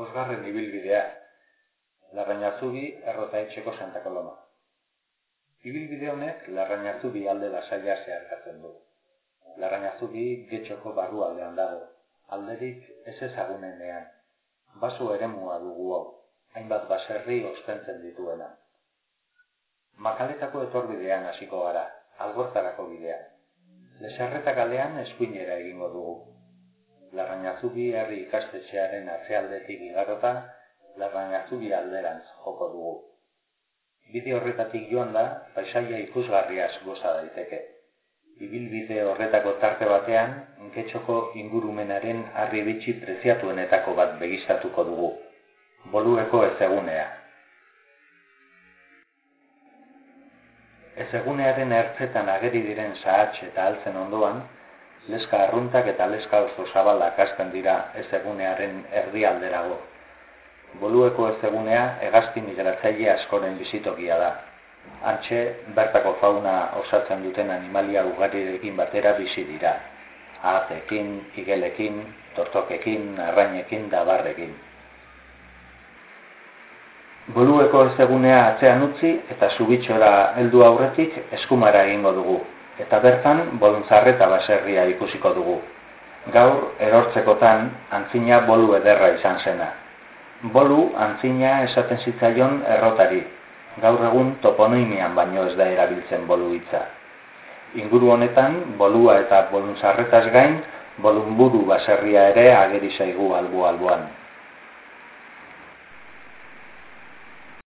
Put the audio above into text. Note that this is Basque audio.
Bosgarren ibilbidea. Larrañazubi errota etxeko Santa Koloma. Ibilbide honek Larrañazubi alde lasaia zeharkatzen du. Larrañazubi getxoko barru aldean dago. Alderik ez ezagunenean. Baso eremua dugu hau. Hainbat baserri ostentzen dituena. Makaletako etorbidean hasiko gara, algortarako bidean. Lesarreta kalean eskuinera egingo dugu. Larrañazubi herri ikastetxearen atzealdetik igarota, Larrañazubi alderantz joko dugu. Bide horretatik joan da, paisaia ikusgarriaz goza daiteke. Ibilbide horretako tarte batean, inketxoko ingurumenaren harri bitxi preziatuenetako bat begistatuko dugu. Bolueko ezegunea. Ezegunearen ertzetan ageri diren sahatx eta altzen ondoan, leska arruntak eta leska oso zabalak hasten dira ezegunearen erdialderago. Bolueko ezegunea egazti migratzaile askoren bizitokia da. Antxe, bertako fauna osatzen duten animalia ugarirekin batera bizi dira. Ahatekin, igelekin, tortokekin, arrainekin da barrekin. Bolueko ezegunea atzean utzi eta subitxora heldu aurretik eskumara egingo dugu. Eta bertan, boluntzarreta baserria ikusiko dugu. Gaur, erortzekotan, antzina bolu ederra izan zena. Bolu, antzina esaten zitzaion errotari. Gaur egun toponimian baino ez da erabiltzen bolu hitza. Inguru honetan, bolua eta boluntzarretaz gain, bolunburu baserria ere ageri zaigu albu albuan.